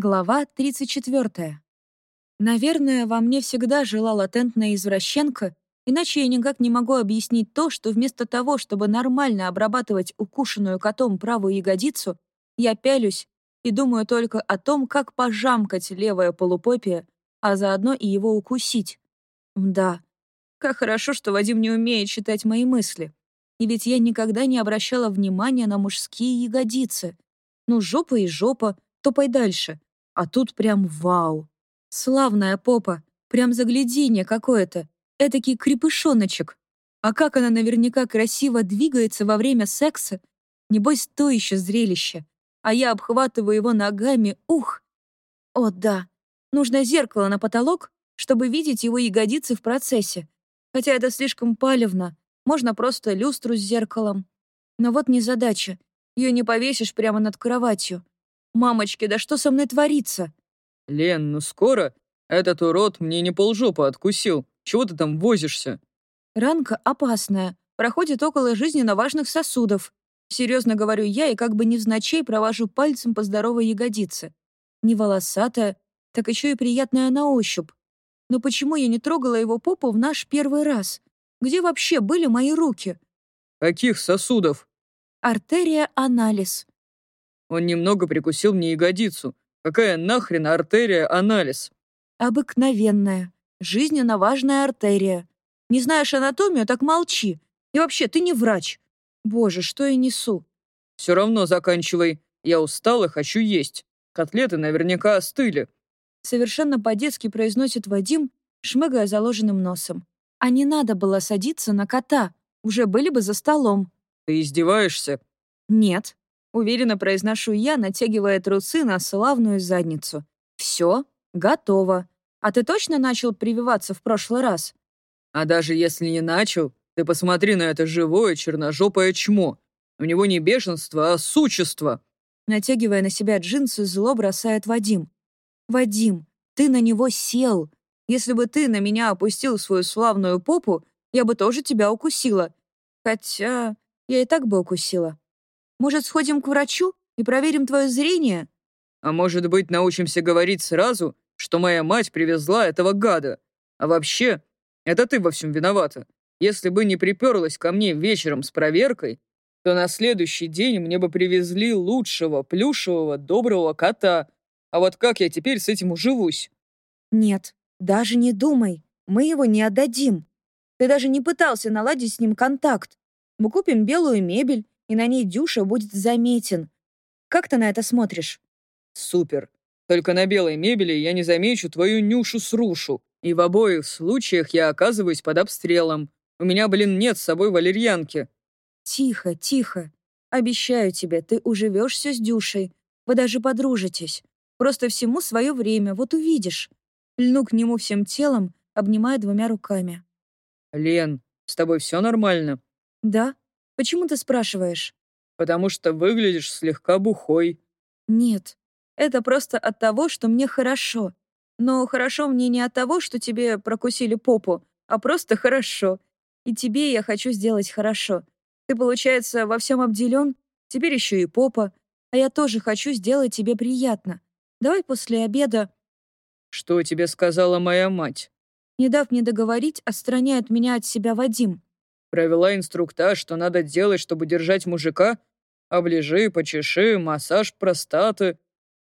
Глава 34. Наверное, во мне всегда жила латентная извращенка, иначе я никак не могу объяснить то, что вместо того, чтобы нормально обрабатывать укушенную котом правую ягодицу, я пялюсь и думаю только о том, как пожамкать левое полупопие, а заодно и его укусить. Да, как хорошо, что Вадим не умеет читать мои мысли. И ведь я никогда не обращала внимания на мужские ягодицы. Ну, жопа и жопа, топай дальше. А тут прям вау. Славная попа, прям загляденье какое-то. Этакий крепышоночек. А как она наверняка красиво двигается во время секса. Небось, то еще зрелище. А я обхватываю его ногами, ух! О, да, нужно зеркало на потолок, чтобы видеть его ягодицы в процессе. Хотя это слишком палевно, можно просто люстру с зеркалом. Но вот незадача. Ее не повесишь прямо над кроватью. «Мамочки, да что со мной творится?» «Лен, ну скоро? Этот урод мне не полжопы откусил. Чего ты там возишься?» Ранка опасная, проходит около жизненно важных сосудов. Серьезно говорю я и как бы невзначай провожу пальцем по здоровой ягодице. Не волосатая, так еще и приятная на ощупь. Но почему я не трогала его попу в наш первый раз? Где вообще были мои руки? «Каких сосудов?» Артерия-анализ. Он немного прикусил мне ягодицу. Какая нахрен артерия-анализ? Обыкновенная, жизненно важная артерия. Не знаешь анатомию, так молчи. И вообще, ты не врач. Боже, что я несу? Все равно заканчивай. Я устал и хочу есть. Котлеты наверняка остыли. Совершенно по-детски произносит Вадим, шмыгая заложенным носом. А не надо было садиться на кота. Уже были бы за столом. Ты издеваешься? Нет. Уверенно произношу я, натягивая трусы на славную задницу. Все, готово. А ты точно начал прививаться в прошлый раз? А даже если не начал, ты посмотри на это живое черножопое чмо. У него не бешенство, а сучество. Натягивая на себя джинсы, зло бросает Вадим. «Вадим, ты на него сел. Если бы ты на меня опустил свою славную попу, я бы тоже тебя укусила. Хотя я и так бы укусила. Может, сходим к врачу и проверим твое зрение?» «А может быть, научимся говорить сразу, что моя мать привезла этого гада? А вообще, это ты во всем виновата. Если бы не приперлась ко мне вечером с проверкой, то на следующий день мне бы привезли лучшего, плюшевого, доброго кота. А вот как я теперь с этим уживусь?» «Нет, даже не думай. Мы его не отдадим. Ты даже не пытался наладить с ним контакт. Мы купим белую мебель и на ней Дюша будет заметен. Как ты на это смотришь?» «Супер. Только на белой мебели я не замечу твою Нюшу-срушу. И в обоих случаях я оказываюсь под обстрелом. У меня, блин, нет с собой валерьянки». «Тихо, тихо. Обещаю тебе, ты уживешься с Дюшей. Вы даже подружитесь. Просто всему свое время, вот увидишь». Льну к нему всем телом, обнимая двумя руками. «Лен, с тобой все нормально?» «Да. Почему ты спрашиваешь?» «Потому что выглядишь слегка бухой». «Нет, это просто от того, что мне хорошо. Но хорошо мне не от того, что тебе прокусили попу, а просто хорошо. И тебе я хочу сделать хорошо. Ты, получается, во всем обделен, теперь еще и попа, а я тоже хочу сделать тебе приятно. Давай после обеда...» «Что тебе сказала моя мать?» Не дав мне договорить, отстраняет меня от себя Вадим. Провела инструктаж, что надо делать, чтобы держать мужика. Оближи, почеши, массаж простаты.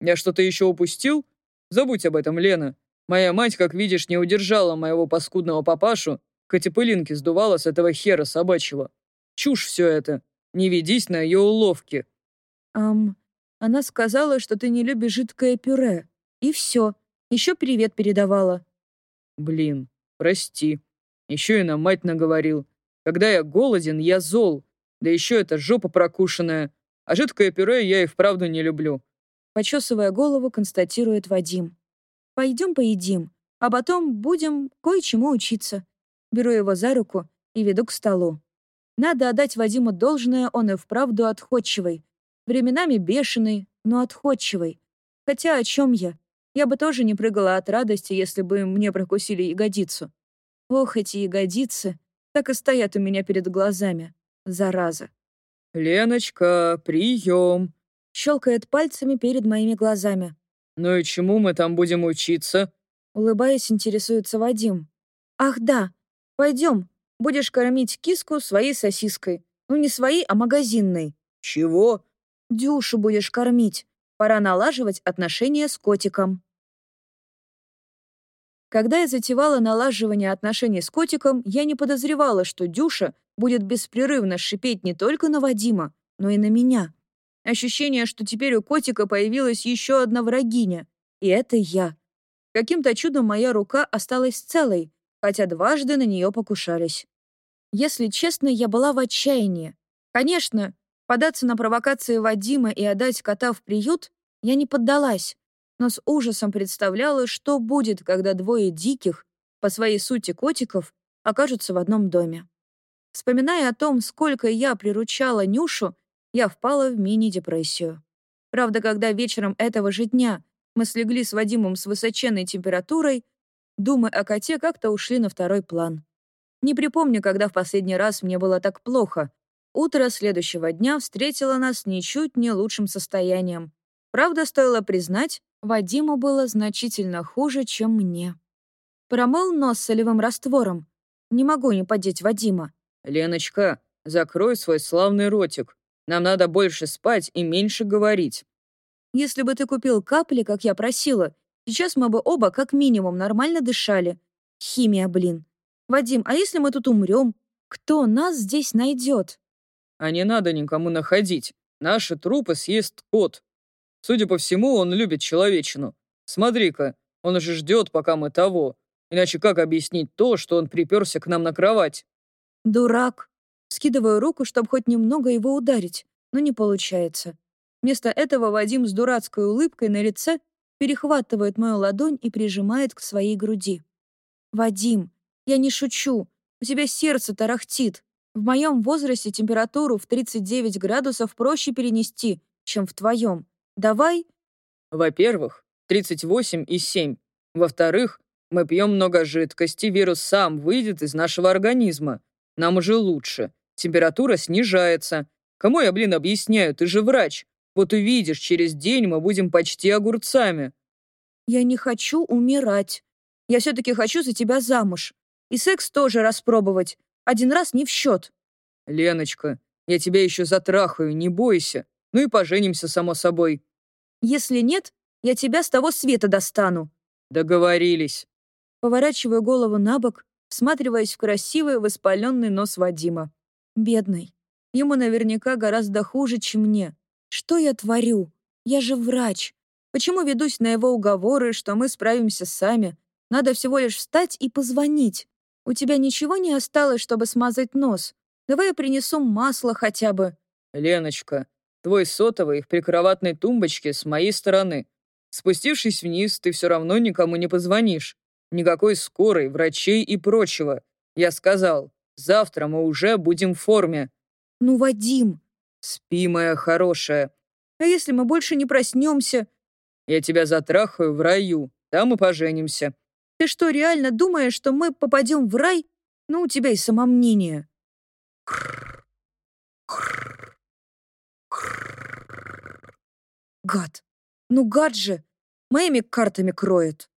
Я что-то еще упустил? Забудь об этом, Лена. Моя мать, как видишь, не удержала моего паскудного папашу, хоть и пылинки сдувала с этого хера собачьего. Чушь все это. Не ведись на ее уловки. Ам, она сказала, что ты не любишь жидкое пюре. И все. Еще привет передавала. Блин, прости. Еще и на мать наговорил. Когда я голоден, я зол. Да еще эта жопа прокушенная. А жидкое пюре я и вправду не люблю. Почесывая голову, констатирует Вадим. Пойдем поедим, а потом будем кое-чему учиться. Беру его за руку и веду к столу. Надо отдать Вадиму должное, он и вправду отходчивый. Временами бешеный, но отходчивый. Хотя о чем я? Я бы тоже не прыгала от радости, если бы мне прокусили ягодицу. Ох, эти ягодицы так и стоят у меня перед глазами. Зараза. «Леночка, прием!» Щелкает пальцами перед моими глазами. Ну и чему мы там будем учиться? Улыбаясь, интересуется Вадим. Ах да, пойдем, будешь кормить киску своей сосиской. Ну не своей, а магазинной. Чего? Дюшу будешь кормить. Пора налаживать отношения с котиком. Когда я затевала налаживание отношений с котиком, я не подозревала, что Дюша будет беспрерывно шипеть не только на Вадима, но и на меня. Ощущение, что теперь у котика появилась еще одна врагиня, и это я. Каким-то чудом моя рука осталась целой, хотя дважды на нее покушались. Если честно, я была в отчаянии. Конечно, податься на провокации Вадима и отдать кота в приют я не поддалась, но с ужасом представляла, что будет, когда двое диких, по своей сути котиков, окажутся в одном доме. Вспоминая о том, сколько я приручала Нюшу, я впала в мини-депрессию. Правда, когда вечером этого же дня мы слегли с Вадимом с высоченной температурой, думы о коте как-то ушли на второй план. Не припомню, когда в последний раз мне было так плохо. Утро следующего дня встретило нас ничуть не лучшим состоянием. Правда, стоило признать, Вадиму было значительно хуже, чем мне. Промыл нос солевым раствором. Не могу не подеть Вадима. «Леночка, закрой свой славный ротик. Нам надо больше спать и меньше говорить». Если бы ты купил капли, как я просила, сейчас мы бы оба как минимум нормально дышали. Химия, блин. Вадим, а если мы тут умрем? Кто нас здесь найдет? А не надо никому находить. Наши трупы съест кот. Судя по всему, он любит человечину. Смотри-ка, он уже ждет, пока мы того. Иначе как объяснить то, что он приперся к нам на кровать? Дурак. Скидываю руку, чтобы хоть немного его ударить, но не получается. Вместо этого Вадим с дурацкой улыбкой на лице перехватывает мою ладонь и прижимает к своей груди. «Вадим, я не шучу. У тебя сердце тарахтит. В моем возрасте температуру в 39 градусов проще перенести, чем в твоем. Давай...» Во-первых, 38 и 7. Во-вторых, мы пьем много жидкости, вирус сам выйдет из нашего организма. Нам уже лучше. Температура снижается. Кому я, блин, объясняю? Ты же врач. Вот увидишь, через день мы будем почти огурцами. Я не хочу умирать. Я все-таки хочу за тебя замуж. И секс тоже распробовать. Один раз не в счет. Леночка, я тебя еще затрахаю, не бойся. Ну и поженимся, само собой. Если нет, я тебя с того света достану. Договорились. Поворачиваю голову на бок, всматриваясь в красивый воспаленный нос Вадима. Бедный. Ему наверняка гораздо хуже, чем мне. Что я творю? Я же врач. Почему ведусь на его уговоры, что мы справимся сами? Надо всего лишь встать и позвонить. У тебя ничего не осталось, чтобы смазать нос? Давай я принесу масло хотя бы. Леночка, твой сотовый в прикроватной тумбочке с моей стороны. Спустившись вниз, ты все равно никому не позвонишь. Никакой скорой, врачей и прочего. Я сказал, завтра мы уже будем в форме. Ну, Вадим. Спи, моя хорошая. А если мы больше не проснемся? Я тебя затрахаю в раю. Там и поженимся. Ты что, реально думаешь, что мы попадем в рай? Ну, у тебя и самомнение. Гад. Ну, гад же. Моими картами кроет.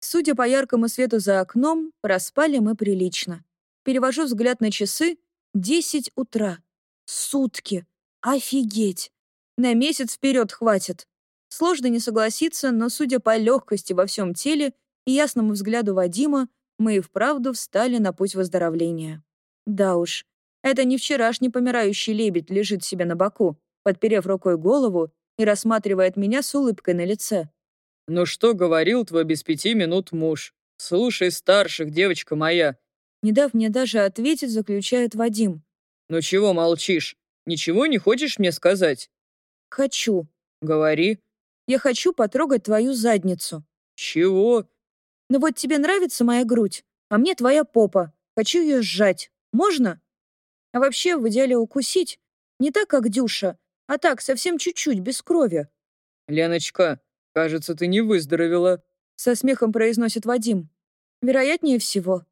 Судя по яркому свету за окном, проспали мы прилично. Перевожу взгляд на часы. Десять утра. Сутки. Офигеть. На месяц вперед хватит. Сложно не согласиться, но, судя по легкости во всем теле и ясному взгляду Вадима, мы и вправду встали на путь выздоровления. Да уж, это не вчерашний помирающий лебедь лежит себе на боку, подперев рукой голову и рассматривает меня с улыбкой на лице. «Ну что говорил твой без пяти минут муж? Слушай старших, девочка моя!» Не дав мне даже ответить, заключает Вадим. «Ну чего молчишь? Ничего не хочешь мне сказать?» «Хочу». «Говори». «Я хочу потрогать твою задницу». «Чего?» «Ну вот тебе нравится моя грудь, а мне твоя попа. Хочу ее сжать. Можно?» «А вообще, в идеале укусить. Не так, как Дюша, а так, совсем чуть-чуть, без крови». «Леночка, кажется, ты не выздоровела», — со смехом произносит Вадим. «Вероятнее всего.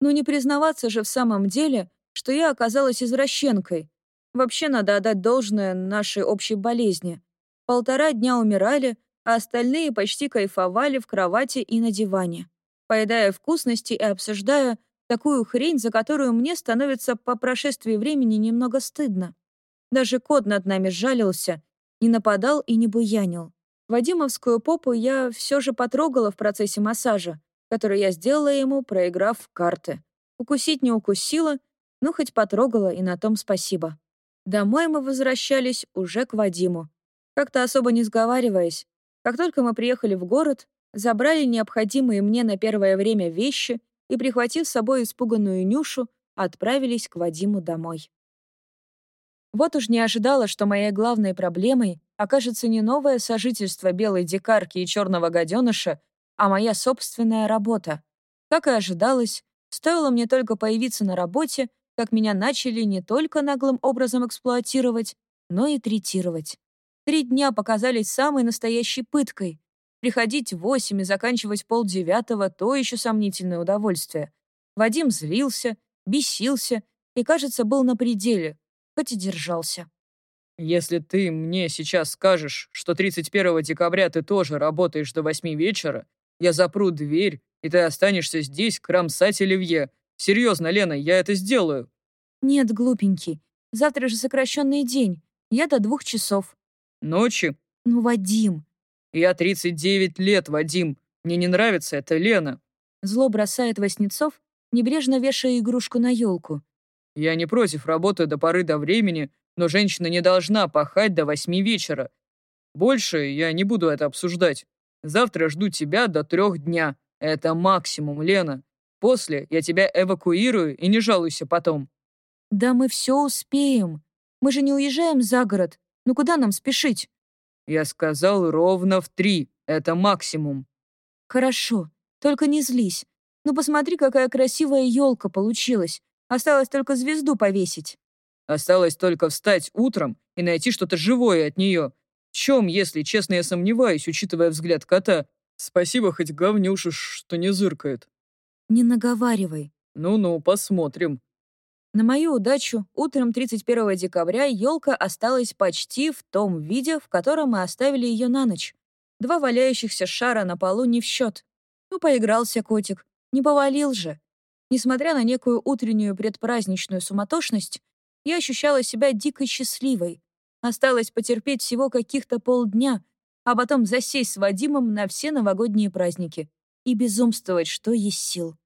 Но не признаваться же в самом деле, что я оказалась извращенкой. Вообще надо отдать должное нашей общей болезни. Полтора дня умирали, а остальные почти кайфовали в кровати и на диване, поедая вкусности и обсуждая такую хрень, за которую мне становится по прошествии времени немного стыдно. Даже кот над нами жалился, не нападал и не буянил. Вадимовскую попу я все же потрогала в процессе массажа, который я сделала ему, проиграв карты. Укусить не укусила, ну хоть потрогала, и на том спасибо. Домой мы возвращались уже к Вадиму. Как-то особо не сговариваясь. Как только мы приехали в город, забрали необходимые мне на первое время вещи и, прихватив с собой испуганную Нюшу, отправились к Вадиму домой. Вот уж не ожидала, что моей главной проблемой окажется не новое сожительство белой дикарки и черного гаденыша, а моя собственная работа. Как и ожидалось, стоило мне только появиться на работе, как меня начали не только наглым образом эксплуатировать, но и третировать. Три дня показались самой настоящей пыткой. Приходить в восемь и заканчивать полдевятого — то еще сомнительное удовольствие. Вадим злился, бесился и, кажется, был на пределе, хоть и держался. «Если ты мне сейчас скажешь, что 31 декабря ты тоже работаешь до восьми вечера, я запру дверь, и ты останешься здесь кромсать оливье. Серьезно, Лена, я это сделаю». «Нет, глупенький, завтра же сокращенный день. Я до двух часов». «Ночи?» «Ну, Вадим». «Я 39 лет, Вадим. Мне не нравится это Лена». Зло бросает Васнецов, небрежно вешая игрушку на елку. Я не против работы до поры до времени, но женщина не должна пахать до восьми вечера. Больше я не буду это обсуждать. Завтра жду тебя до трех дня. Это максимум, Лена. После я тебя эвакуирую и не жалуйся потом». «Да мы все успеем. Мы же не уезжаем за город. Ну куда нам спешить?» «Я сказал ровно в три. Это максимум». «Хорошо. Только не злись. Ну посмотри, какая красивая елка получилась. Осталось только звезду повесить. Осталось только встать утром и найти что-то живое от нее. В чем, если честно, я сомневаюсь, учитывая взгляд кота. Спасибо хоть говнюшу, что не зыркает. Не наговаривай. Ну-ну, посмотрим. На мою удачу, утром 31 декабря елка осталась почти в том виде, в котором мы оставили ее на ночь. Два валяющихся шара на полу не в счет. Ну, поигрался котик. Не повалил же. Несмотря на некую утреннюю предпраздничную суматошность, я ощущала себя дико счастливой. Осталось потерпеть всего каких-то полдня, а потом засесть с Вадимом на все новогодние праздники и безумствовать, что есть сил.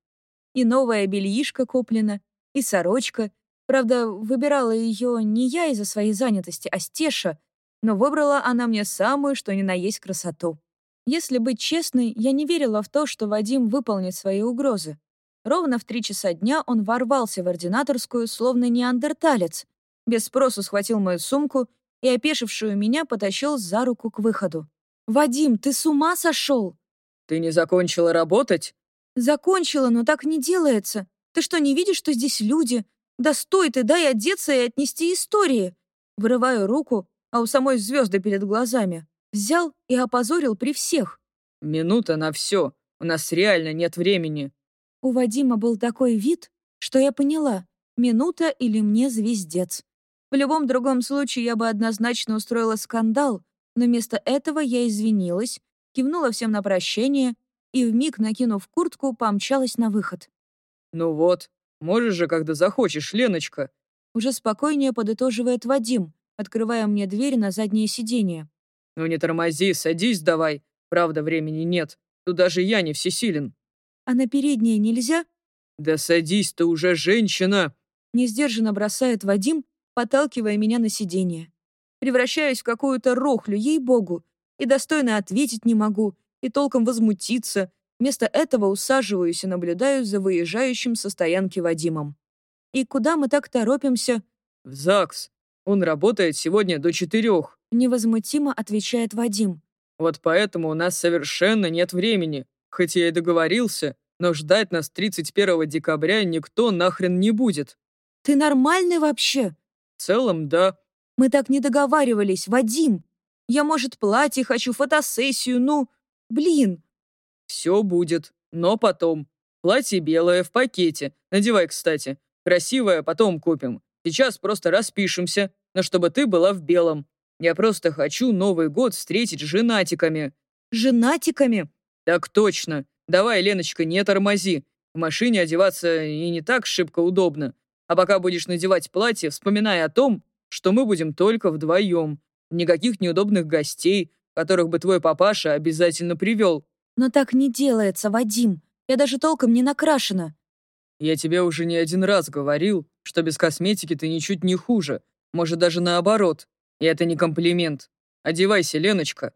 И новая бельишка куплена, и сорочка. Правда, выбирала ее не я из-за своей занятости, а Стеша, но выбрала она мне самую, что ни на есть красоту. Если быть честной, я не верила в то, что Вадим выполнит свои угрозы. Ровно в три часа дня он ворвался в ординаторскую, словно неандерталец. Без спросу схватил мою сумку и, опешившую меня, потащил за руку к выходу. «Вадим, ты с ума сошел?» «Ты не закончила работать?» «Закончила, но так не делается. Ты что, не видишь, что здесь люди? Да стой ты, дай одеться и отнести истории!» Вырываю руку, а у самой звезды перед глазами. Взял и опозорил при всех. «Минута на все. У нас реально нет времени». У Вадима был такой вид, что я поняла, минута или мне звездец. В любом другом случае я бы однозначно устроила скандал, но вместо этого я извинилась, кивнула всем на прощение и, вмиг накинув куртку, помчалась на выход. «Ну вот, можешь же, когда захочешь, Леночка!» Уже спокойнее подытоживает Вадим, открывая мне дверь на заднее сиденье. «Ну не тормози, садись давай. Правда, времени нет. Тут даже я не всесилен». А на переднее нельзя?» «Да садись, ты уже женщина!» Несдержанно бросает Вадим, подталкивая меня на сиденье. Превращаюсь в какую-то рохлю, ей-богу, и достойно ответить не могу, и толком возмутиться. Вместо этого усаживаюсь и наблюдаю за выезжающим со стоянки Вадимом. «И куда мы так торопимся?» «В ЗАГС. Он работает сегодня до четырех», — невозмутимо отвечает Вадим. «Вот поэтому у нас совершенно нет времени. Хоть я и договорился, но ждать нас 31 декабря никто нахрен не будет. Ты нормальный вообще? В целом, да. Мы так не договаривались, Вадим. Я, может, платье хочу, фотосессию, ну... Блин. Все будет, но потом. Платье белое, в пакете. Надевай, кстати. Красивое потом купим. Сейчас просто распишемся, но чтобы ты была в белом. Я просто хочу Новый год встретить с женатиками». Женатиками? «Так точно. Давай, Леночка, не тормози. В машине одеваться и не так шибко удобно. А пока будешь надевать платье, вспоминай о том, что мы будем только вдвоем. Никаких неудобных гостей, которых бы твой папаша обязательно привел. Но так не делается, Вадим. Я даже толком не накрашена. Я тебе уже не один раз говорил, что без косметики ты ничуть не хуже. Может, даже наоборот. И это не комплимент. Одевайся, Леночка.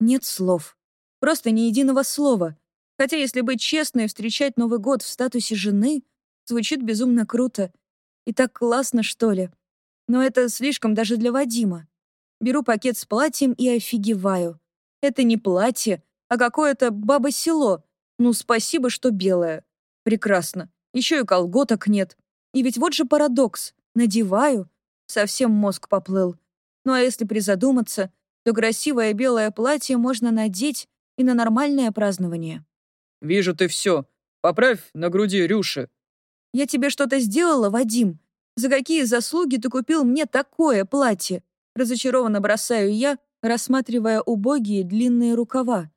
Нет слов. Просто ни единого слова. Хотя, если быть честной, встречать Новый год в статусе жены звучит безумно круто. И так классно, что ли. Но это слишком даже для Вадима. Беру пакет с платьем и офигеваю. Это не платье, а какое-то баба-село. Ну, спасибо, что белое. Прекрасно. Еще и колготок нет. И ведь вот же парадокс. Надеваю. Совсем мозг поплыл. Ну а если призадуматься, то красивое белое платье можно надеть и на нормальное празднование. Вижу ты все. Поправь на груди рюши. Я тебе что-то сделала, Вадим? За какие заслуги ты купил мне такое платье? Разочарованно бросаю я, рассматривая убогие длинные рукава.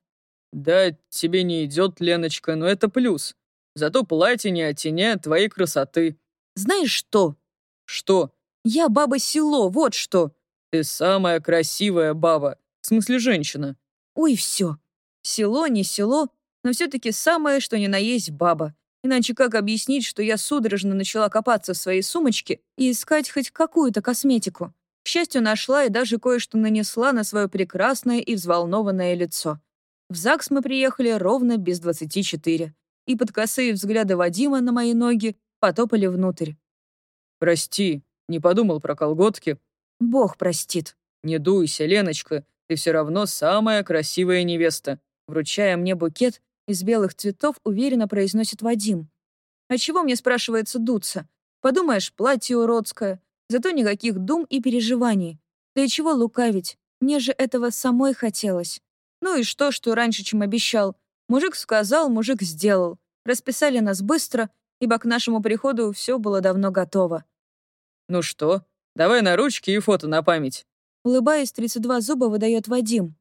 Да, тебе не идет, Леночка, но это плюс. Зато платье не оттеняет твоей красоты. Знаешь что? Что? Я баба-село, вот что. Ты самая красивая баба. В смысле, женщина. Ой, все. Село, не село, но все-таки самое, что ни на есть баба. Иначе как объяснить, что я судорожно начала копаться в своей сумочке и искать хоть какую-то косметику? К счастью, нашла и даже кое-что нанесла на свое прекрасное и взволнованное лицо. В ЗАГС мы приехали ровно без 24, и под косые взгляды Вадима на мои ноги потопали внутрь. «Прости, не подумал про колготки». «Бог простит». «Не дуйся, Леночка, ты все равно самая красивая невеста». Вручая мне букет, из белых цветов уверенно произносит Вадим. А чего мне, спрашивается, дуться? Подумаешь, платье уродское. Зато никаких дум и переживаний. Да и чего лукавить? Мне же этого самой хотелось. Ну и что, что раньше, чем обещал? Мужик сказал, мужик сделал. Расписали нас быстро, ибо к нашему приходу все было давно готово. «Ну что, давай на ручки и фото на память». Улыбаясь, 32 зуба выдает Вадим.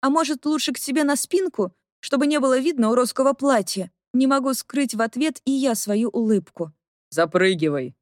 «А может, лучше к себе на спинку? чтобы не было видно уродского платья. Не могу скрыть в ответ и я свою улыбку. «Запрыгивай»,